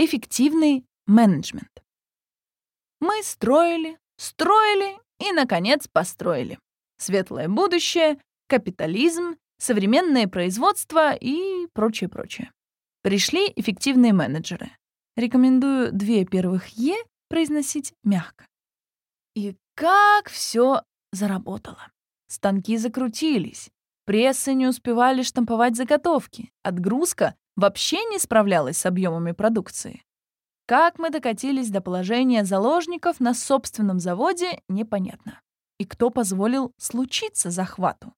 Эффективный менеджмент. Мы строили, строили и, наконец, построили. Светлое будущее, капитализм, современное производство и прочее-прочее. Пришли эффективные менеджеры. Рекомендую две первых «е» произносить мягко. И как все заработало. Станки закрутились, прессы не успевали штамповать заготовки, отгрузка вообще не справлялась с объемами продукции. Как мы докатились до положения заложников на собственном заводе, непонятно. И кто позволил случиться захвату?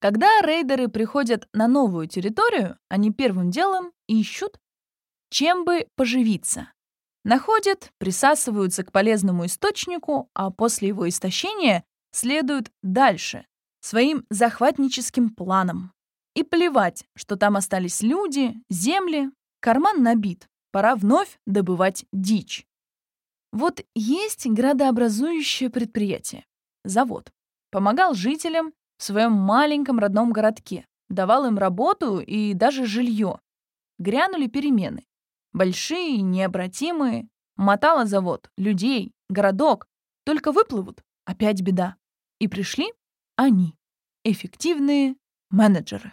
Когда рейдеры приходят на новую территорию, они первым делом ищут, чем бы поживиться. Находят, присасываются к полезному источнику, а после его истощения следуют дальше, своим захватническим планом. И плевать, что там остались люди, земли, карман набит, пора вновь добывать дичь. Вот есть градообразующее предприятие, завод. Помогал жителям в своем маленьком родном городке, давал им работу и даже жилье. Грянули перемены. Большие, необратимые. Мотало завод, людей, городок. Только выплывут, опять беда. И пришли они, эффективные менеджеры.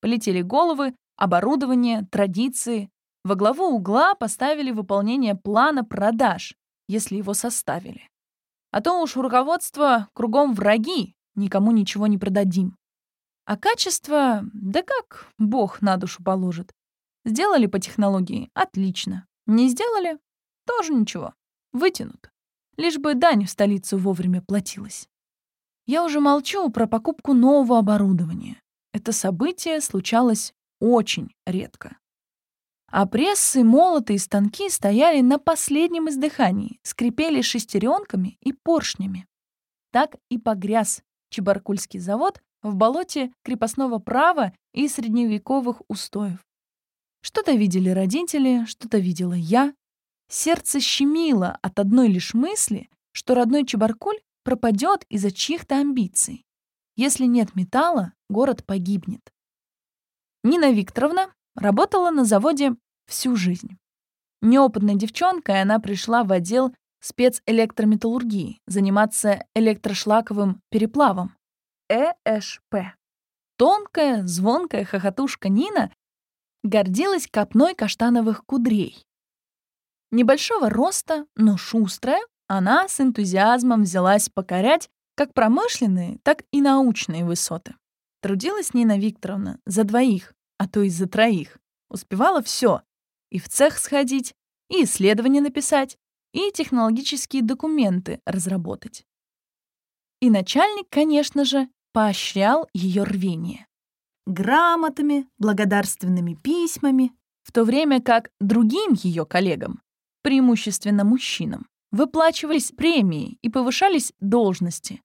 Полетели головы, оборудование, традиции. Во главу угла поставили выполнение плана продаж, если его составили. А то уж у руководства кругом враги, никому ничего не продадим. А качество, да как бог на душу положит. Сделали по технологии — отлично. Не сделали — тоже ничего. Вытянут. Лишь бы дань в столицу вовремя платилась. Я уже молчу про покупку нового оборудования. Это событие случалось очень редко. А прессы, молоты и станки стояли на последнем издыхании, скрипели шестеренками и поршнями. Так и погряз Чебаркульский завод в болоте крепостного права и средневековых устоев. Что-то видели родители, что-то видела я. Сердце щемило от одной лишь мысли, что родной Чебаркуль пропадет из-за чьих-то амбиций. Если нет металла, город погибнет. Нина Викторовна работала на заводе всю жизнь. Неопытной девчонкой она пришла в отдел спецэлектрометаллургии заниматься электрошлаковым переплавом. ЭШП. Тонкая, звонкая хохотушка Нина гордилась копной каштановых кудрей. Небольшого роста, но шустрая, она с энтузиазмом взялась покорять как промышленные, так и научные высоты. Трудилась Нина Викторовна за двоих, а то и за троих. Успевала все: и в цех сходить, и исследования написать, и технологические документы разработать. И начальник, конечно же, поощрял ее рвение. Грамотами, благодарственными письмами, в то время как другим ее коллегам, преимущественно мужчинам, выплачивались премии и повышались должности.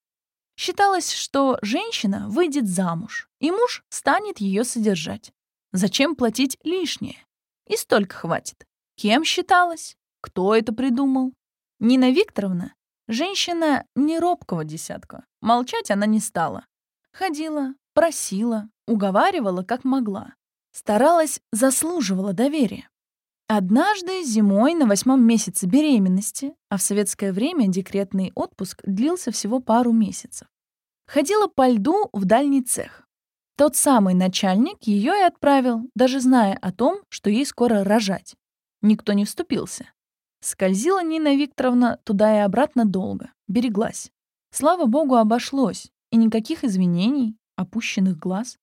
Считалось, что женщина выйдет замуж, и муж станет ее содержать. Зачем платить лишнее? И столько хватит. Кем считалась? Кто это придумал? Нина Викторовна — женщина не робкого десятка. Молчать она не стала. Ходила, просила, уговаривала, как могла. Старалась, заслуживала доверия. Однажды зимой на восьмом месяце беременности, а в советское время декретный отпуск длился всего пару месяцев, ходила по льду в дальний цех. Тот самый начальник ее и отправил, даже зная о том, что ей скоро рожать. Никто не вступился. Скользила Нина Викторовна туда и обратно долго, береглась. Слава богу, обошлось, и никаких извинений, опущенных глаз.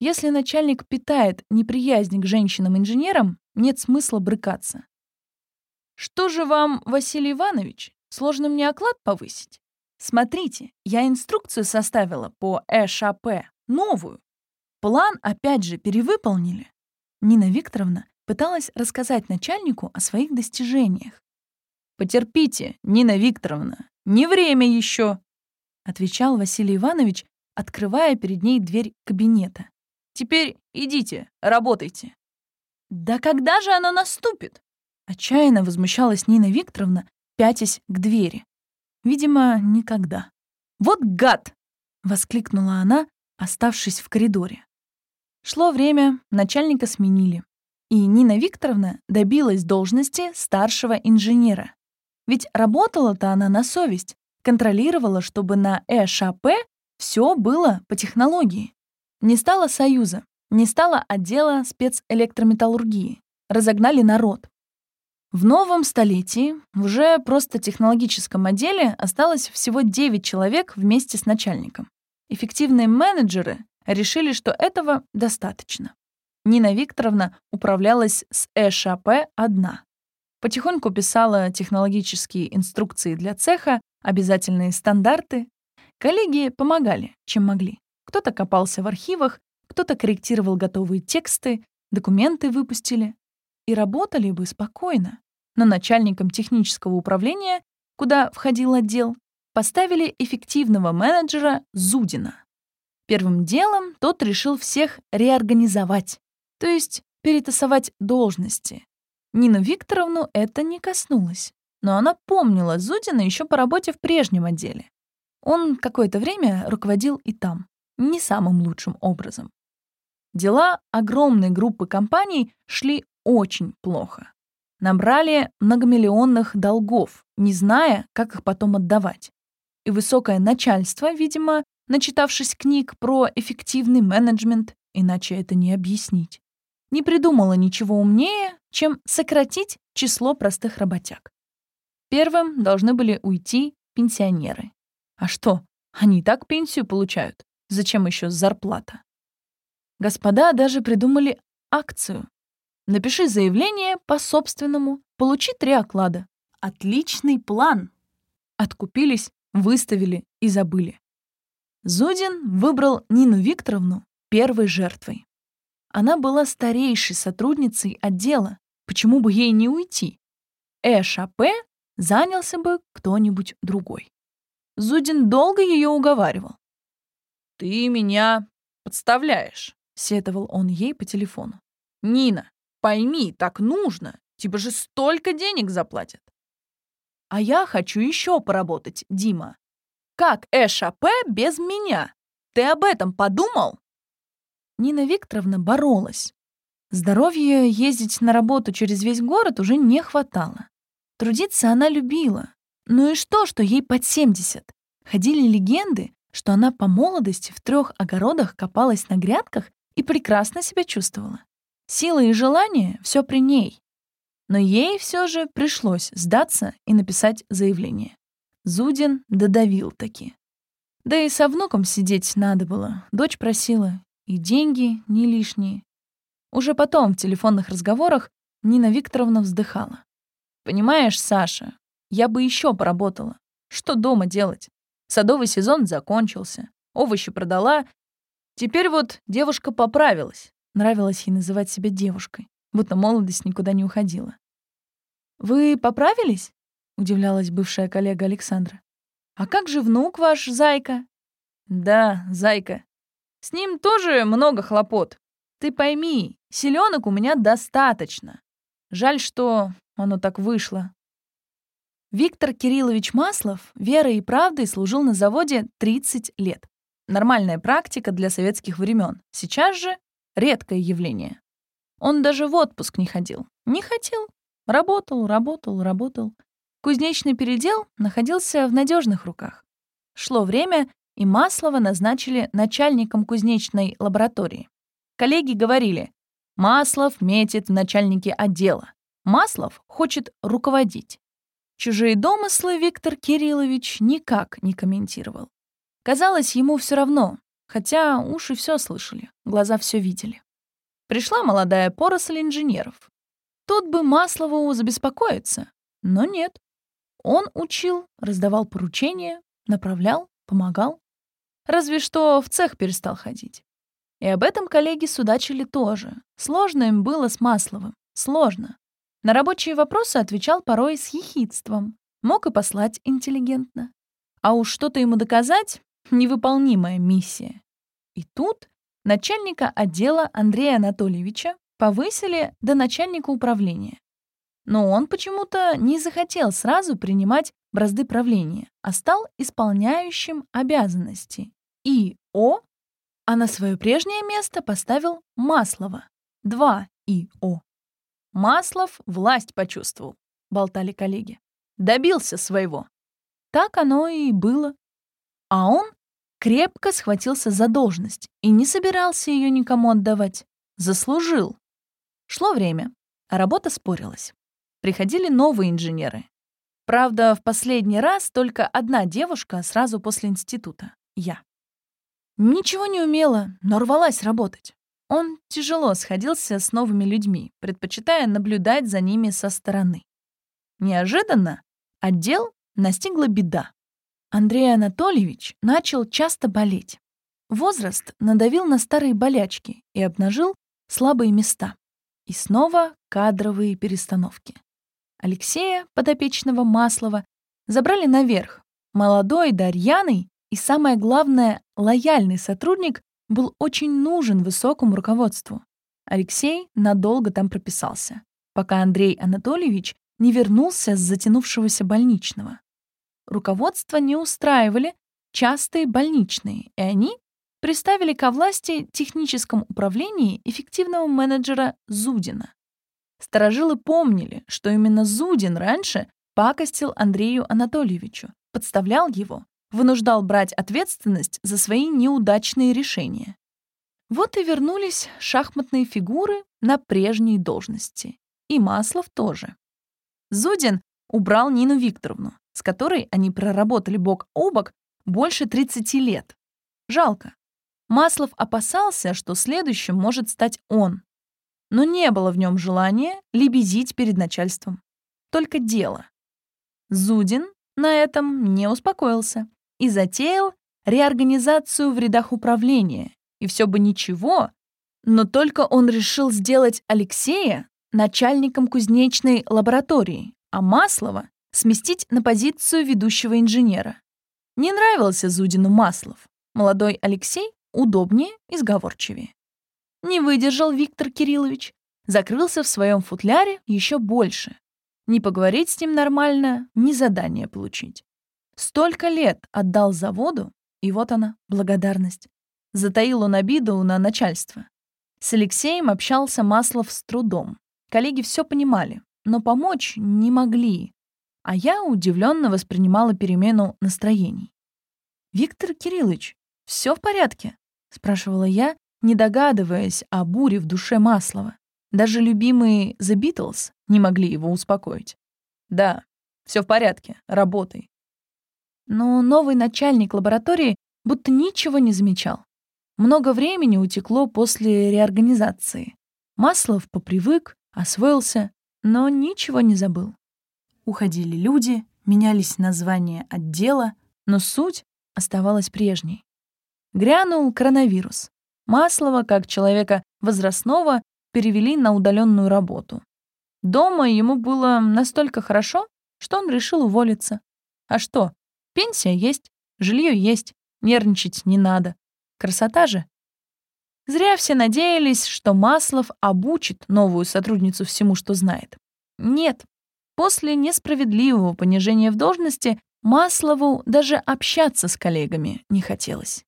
Если начальник питает неприязнь к женщинам-инженерам, нет смысла брыкаться. Что же вам, Василий Иванович, сложно мне оклад повысить? Смотрите, я инструкцию составила по ЭШП, новую. План опять же перевыполнили. Нина Викторовна пыталась рассказать начальнику о своих достижениях. «Потерпите, Нина Викторовна, не время еще», отвечал Василий Иванович, открывая перед ней дверь кабинета. «Теперь идите, работайте». «Да когда же оно наступит?» Отчаянно возмущалась Нина Викторовна, пятясь к двери. Видимо, никогда. «Вот гад!» — воскликнула она, оставшись в коридоре. Шло время, начальника сменили. И Нина Викторовна добилась должности старшего инженера. Ведь работала-то она на совесть, контролировала, чтобы на ЭШАП все было по технологии. Не стало союза, не стало отдела спецэлектрометаллургии. Разогнали народ. В новом столетии в уже просто технологическом отделе осталось всего 9 человек вместе с начальником. Эффективные менеджеры решили, что этого достаточно. Нина Викторовна управлялась с ЭШАП одна. Потихоньку писала технологические инструкции для цеха, обязательные стандарты. Коллеги помогали, чем могли. Кто-то копался в архивах, кто-то корректировал готовые тексты, документы выпустили. И работали бы спокойно. Но начальником технического управления, куда входил отдел, поставили эффективного менеджера Зудина. Первым делом тот решил всех реорганизовать, то есть перетасовать должности. Нину Викторовну это не коснулось, но она помнила Зудина еще по работе в прежнем отделе. Он какое-то время руководил и там, не самым лучшим образом. Дела огромной группы компаний шли очень плохо. Набрали многомиллионных долгов, не зная, как их потом отдавать. И высокое начальство, видимо, начитавшись книг про эффективный менеджмент, иначе это не объяснить, не придумала ничего умнее, чем сократить число простых работяг. Первым должны были уйти пенсионеры. А что, они и так пенсию получают. Зачем еще зарплата? Господа даже придумали акцию. Напиши заявление по собственному, получи три оклада. Отличный план. Откупились, выставили и забыли. Зудин выбрал Нину Викторовну первой жертвой. Она была старейшей сотрудницей отдела. Почему бы ей не уйти? ЭШАП занялся бы кто-нибудь другой. Зудин долго ее уговаривал. «Ты меня подставляешь», — сетовал он ей по телефону. «Нина, пойми, так нужно. Тебе же столько денег заплатят». «А я хочу еще поработать, Дима. Как ЭШАП без меня? Ты об этом подумал?» Нина Викторовна боролась. Здоровья ездить на работу через весь город уже не хватало. Трудиться она любила. Ну и что, что ей под 70? Ходили легенды, что она по молодости в трех огородах копалась на грядках и прекрасно себя чувствовала. Сила и желание — все при ней. Но ей все же пришлось сдаться и написать заявление. Зудин додавил таки. Да и со внуком сидеть надо было. Дочь просила, и деньги не лишние. Уже потом в телефонных разговорах Нина Викторовна вздыхала. «Понимаешь, Саша, я бы еще поработала. Что дома делать? Садовый сезон закончился, овощи продала. Теперь вот девушка поправилась. Нравилось ей называть себя девушкой, будто молодость никуда не уходила. «Вы поправились?» — удивлялась бывшая коллега Александра. «А как же внук ваш, Зайка?» «Да, Зайка. С ним тоже много хлопот. Ты пойми, селенок у меня достаточно. Жаль, что оно так вышло. Виктор Кириллович Маслов верой и правдой служил на заводе 30 лет. Нормальная практика для советских времен. Сейчас же редкое явление. Он даже в отпуск не ходил. Не хотел. Работал, работал, работал. Кузнечный передел находился в надежных руках. Шло время, и Маслова назначили начальником кузнечной лаборатории. Коллеги говорили, Маслов метит в начальники отдела. Маслов хочет руководить. Чужие домыслы Виктор Кириллович никак не комментировал. Казалось, ему все равно, хотя уши все слышали, глаза все видели. Пришла молодая поросль инженеров. Тут бы Маслову забеспокоиться, но нет. Он учил, раздавал поручения, направлял, помогал. Разве что в цех перестал ходить. И об этом коллеги судачили тоже. Сложно им было с Масловым. Сложно. На рабочие вопросы отвечал порой с ехидством. Мог и послать интеллигентно. А уж что-то ему доказать — невыполнимая миссия. И тут начальника отдела Андрея Анатольевича повысили до начальника управления. Но он почему-то не захотел сразу принимать бразды правления, а стал исполняющим обязанности ИО, а на свое прежнее место поставил Маслова, 2 ИО. Маслов власть почувствовал, болтали коллеги. Добился своего. Так оно и было. А он крепко схватился за должность и не собирался ее никому отдавать. Заслужил. Шло время, а работа спорилась. Приходили новые инженеры. Правда, в последний раз только одна девушка сразу после института — я. Ничего не умела, но рвалась работать. Он тяжело сходился с новыми людьми, предпочитая наблюдать за ними со стороны. Неожиданно отдел настигла беда. Андрей Анатольевич начал часто болеть. Возраст надавил на старые болячки и обнажил слабые места. И снова кадровые перестановки. Алексея, подопечного Маслова, забрали наверх. Молодой, Дарьяный и, самое главное, лояльный сотрудник был очень нужен высокому руководству. Алексей надолго там прописался, пока Андрей Анатольевич не вернулся с затянувшегося больничного. Руководство не устраивали частые больничные, и они приставили ко власти техническом управлении эффективного менеджера Зудина. Старожилы помнили, что именно Зудин раньше пакостил Андрею Анатольевичу, подставлял его, вынуждал брать ответственность за свои неудачные решения. Вот и вернулись шахматные фигуры на прежние должности. И Маслов тоже. Зудин убрал Нину Викторовну, с которой они проработали бок о бок больше 30 лет. Жалко. Маслов опасался, что следующим может стать он. Но не было в нем желания лебезить перед начальством. Только дело. Зудин на этом не успокоился и затеял реорганизацию в рядах управления. И все бы ничего, но только он решил сделать Алексея начальником кузнечной лаборатории, а Маслова сместить на позицию ведущего инженера. Не нравился Зудину Маслов. Молодой Алексей удобнее и сговорчивее. Не выдержал Виктор Кириллович, закрылся в своем футляре еще больше. Не поговорить с ним нормально, ни задание получить. Столько лет отдал заводу, и вот она, благодарность. Затаил он обиду на начальство. С Алексеем общался Маслов с трудом. Коллеги все понимали, но помочь не могли. А я удивленно воспринимала перемену настроений. «Виктор Кириллович, все в порядке?» — спрашивала я, не догадываясь о буре в душе Маслова. Даже любимые The Beatles не могли его успокоить. «Да, все в порядке, работай. Но новый начальник лаборатории будто ничего не замечал. Много времени утекло после реорганизации. Маслов попривык, освоился, но ничего не забыл. Уходили люди, менялись названия отдела, но суть оставалась прежней. Грянул коронавирус. Маслова, как человека возрастного, перевели на удаленную работу. Дома ему было настолько хорошо, что он решил уволиться. А что, Пенсия есть, жилье есть, нервничать не надо. Красота же. Зря все надеялись, что Маслов обучит новую сотрудницу всему, что знает. Нет. После несправедливого понижения в должности Маслову даже общаться с коллегами не хотелось.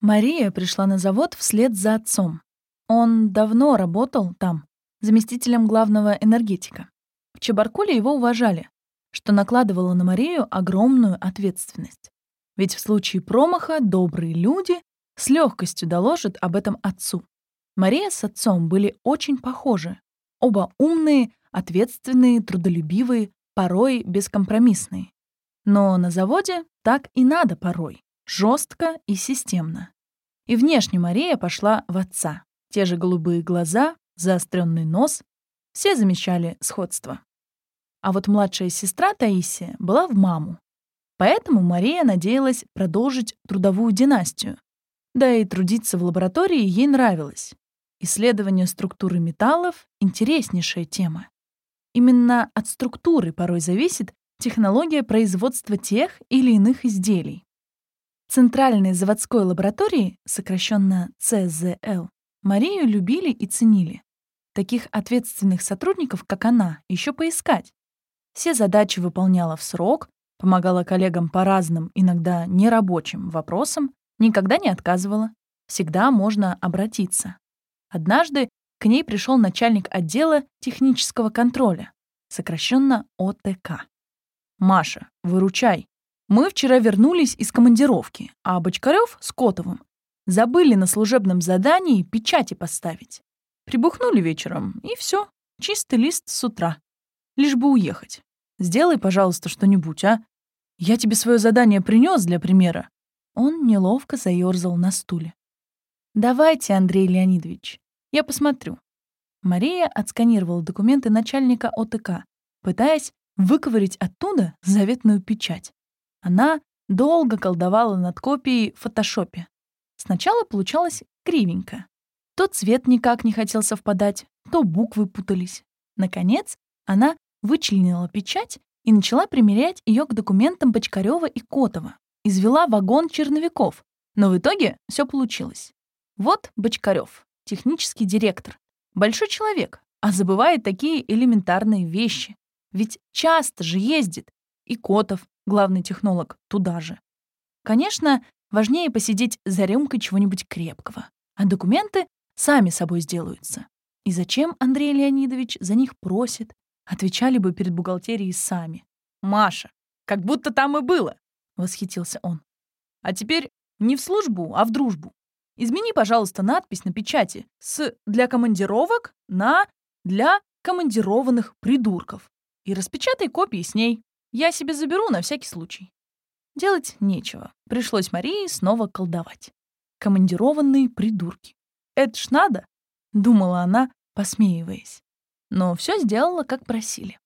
Мария пришла на завод вслед за отцом. Он давно работал там, заместителем главного энергетика. В Чебаркуле его уважали что накладывало на Марию огромную ответственность. Ведь в случае промаха добрые люди с легкостью доложат об этом отцу. Мария с отцом были очень похожи. Оба умные, ответственные, трудолюбивые, порой бескомпромиссные. Но на заводе так и надо порой, жестко и системно. И внешне Мария пошла в отца. Те же голубые глаза, заостренный нос. Все замечали сходство. А вот младшая сестра Таисия была в маму. Поэтому Мария надеялась продолжить трудовую династию. Да и трудиться в лаборатории ей нравилось. Исследование структуры металлов — интереснейшая тема. Именно от структуры порой зависит технология производства тех или иных изделий. Центральной заводской лаборатории, сокращенно ЦЗЛ, Марию любили и ценили. Таких ответственных сотрудников, как она, еще поискать. Все задачи выполняла в срок, помогала коллегам по разным, иногда нерабочим вопросам, никогда не отказывала. Всегда можно обратиться. Однажды к ней пришел начальник отдела технического контроля, сокращенно ОТК. «Маша, выручай. Мы вчера вернулись из командировки, а Бочкарев с Котовым забыли на служебном задании печати поставить. Прибухнули вечером, и все, чистый лист с утра. Лишь бы уехать. Сделай, пожалуйста, что-нибудь, а? Я тебе свое задание принес для примера». Он неловко заерзал на стуле. «Давайте, Андрей Леонидович, я посмотрю». Мария отсканировала документы начальника ОТК, пытаясь выковырить оттуда заветную печать. Она долго колдовала над копией в фотошопе. Сначала получалось кривенько. То цвет никак не хотел совпадать, то буквы путались. Наконец, она вычленила печать и начала примерять ее к документам Бочкарева и Котова. Извела вагон черновиков, но в итоге все получилось. Вот Бочкарев, технический директор. Большой человек, а забывает такие элементарные вещи. Ведь часто же ездит. И Котов, главный технолог, туда же. Конечно, важнее посидеть за рюмкой чего-нибудь крепкого. А документы сами собой сделаются. И зачем Андрей Леонидович за них просит? Отвечали бы перед бухгалтерией сами. «Маша, как будто там и было!» — восхитился он. «А теперь не в службу, а в дружбу. Измени, пожалуйста, надпись на печати с «для командировок» на «для командированных придурков» и распечатай копии с ней. Я себе заберу на всякий случай. Делать нечего. Пришлось Марии снова колдовать. Командированные придурки. Это ж надо, думала она, посмеиваясь но все сделала, как просили.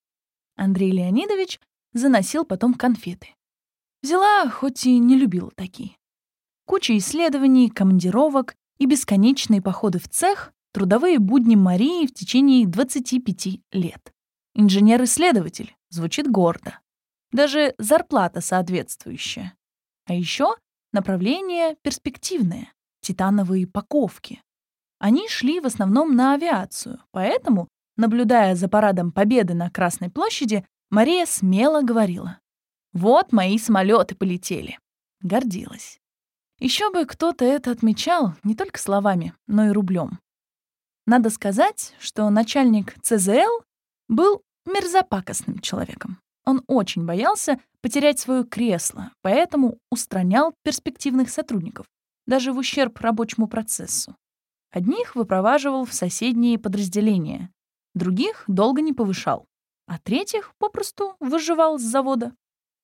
Андрей Леонидович заносил потом конфеты. Взяла, хоть и не любила такие. Куча исследований, командировок и бесконечные походы в цех — трудовые будни Марии в течение 25 лет. Инженер-исследователь звучит гордо. Даже зарплата соответствующая. А еще направление перспективное — титановые паковки. Они шли в основном на авиацию, поэтому Наблюдая за парадом Победы на Красной площади, Мария смело говорила. «Вот мои самолеты полетели». Гордилась. Еще бы кто-то это отмечал не только словами, но и рублем. Надо сказать, что начальник ЦЗЛ был мерзопакостным человеком. Он очень боялся потерять свое кресло, поэтому устранял перспективных сотрудников, даже в ущерб рабочему процессу. Одних выпроваживал в соседние подразделения, других долго не повышал, а третьих попросту выживал с завода.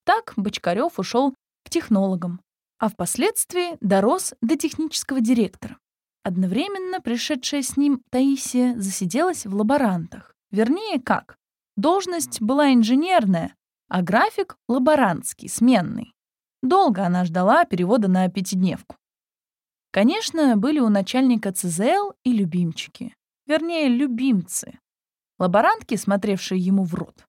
Так Бочкарев ушел к технологам, а впоследствии дорос до технического директора. Одновременно пришедшая с ним Таисия засиделась в лаборантах. Вернее, как? Должность была инженерная, а график — лаборантский, сменный. Долго она ждала перевода на пятидневку. Конечно, были у начальника ЦЗЛ и любимчики. Вернее, любимцы. Лаборантки, смотревшие ему в рот.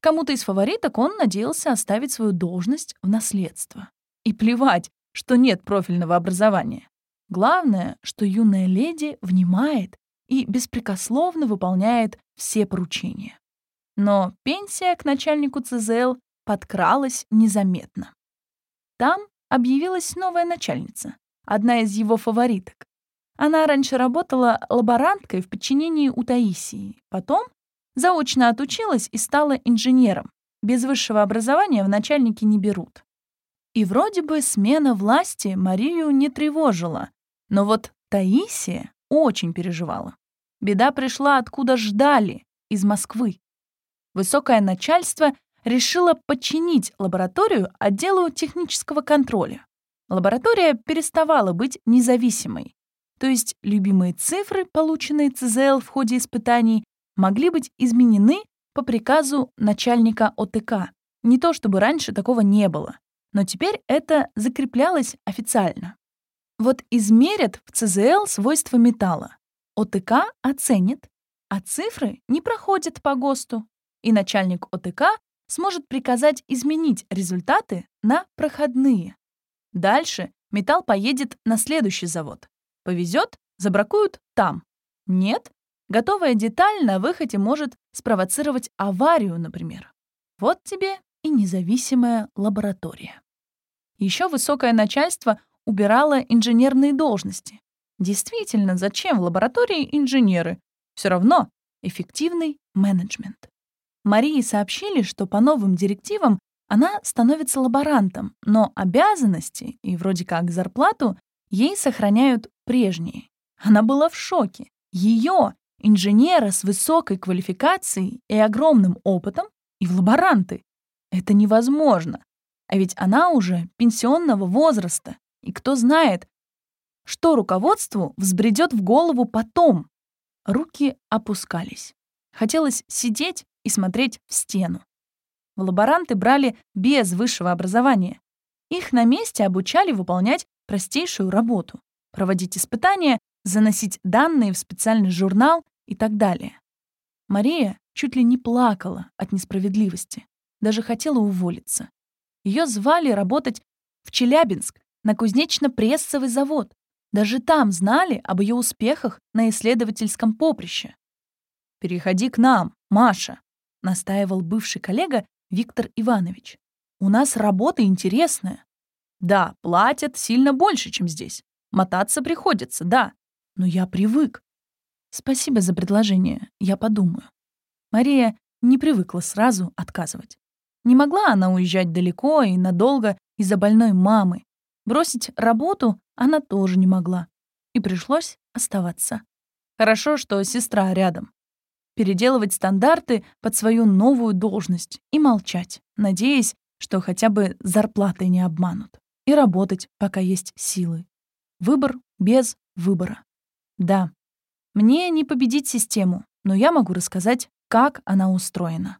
Кому-то из фавориток он надеялся оставить свою должность в наследство. И плевать, что нет профильного образования. Главное, что юная леди внимает и беспрекословно выполняет все поручения. Но пенсия к начальнику ЦЗЛ подкралась незаметно. Там объявилась новая начальница, одна из его фавориток, она раньше работала лаборанткой в подчинении у Таисии. Потом заочно отучилась и стала инженером. Без высшего образования в начальники не берут. И вроде бы смена власти Марию не тревожила. Но вот Таисия очень переживала. Беда пришла откуда ждали, из Москвы. Высокое начальство решило подчинить лабораторию отделу технического контроля. Лаборатория переставала быть независимой. То есть любимые цифры, полученные ЦЗЛ в ходе испытаний, могли быть изменены по приказу начальника ОТК. Не то чтобы раньше такого не было, но теперь это закреплялось официально. Вот измерят в ЦЗЛ свойства металла. ОТК оценит, а цифры не проходят по ГОСТу, и начальник ОТК сможет приказать изменить результаты на проходные. Дальше металл поедет на следующий завод. Повезет, забракуют там. Нет, готовая деталь на выходе может спровоцировать аварию, например. Вот тебе и независимая лаборатория. Еще высокое начальство убирало инженерные должности. Действительно, зачем в лаборатории инженеры? Все равно эффективный менеджмент. Марии сообщили, что по новым директивам она становится лаборантом, но обязанности и вроде как зарплату ей сохраняют прежние. Она была в шоке. Ее, инженера с высокой квалификацией и огромным опытом, и в лаборанты. Это невозможно. А ведь она уже пенсионного возраста. И кто знает, что руководству взбредет в голову потом. Руки опускались. Хотелось сидеть и смотреть в стену. В лаборанты брали без высшего образования. Их на месте обучали выполнять простейшую работу, проводить испытания, заносить данные в специальный журнал и так далее. Мария чуть ли не плакала от несправедливости, даже хотела уволиться. Ее звали работать в Челябинск на кузнечно-прессовый завод. Даже там знали об ее успехах на исследовательском поприще. «Переходи к нам, Маша», — настаивал бывший коллега Виктор Иванович. «У нас работа интересная. Да, платят сильно больше, чем здесь. Мотаться приходится, да. Но я привык. Спасибо за предложение, я подумаю. Мария не привыкла сразу отказывать. Не могла она уезжать далеко и надолго из-за больной мамы. Бросить работу она тоже не могла. И пришлось оставаться. Хорошо, что сестра рядом. Переделывать стандарты под свою новую должность и молчать, надеясь, что хотя бы зарплатой не обманут. И работать, пока есть силы. Выбор без выбора. Да, мне не победить систему, но я могу рассказать, как она устроена.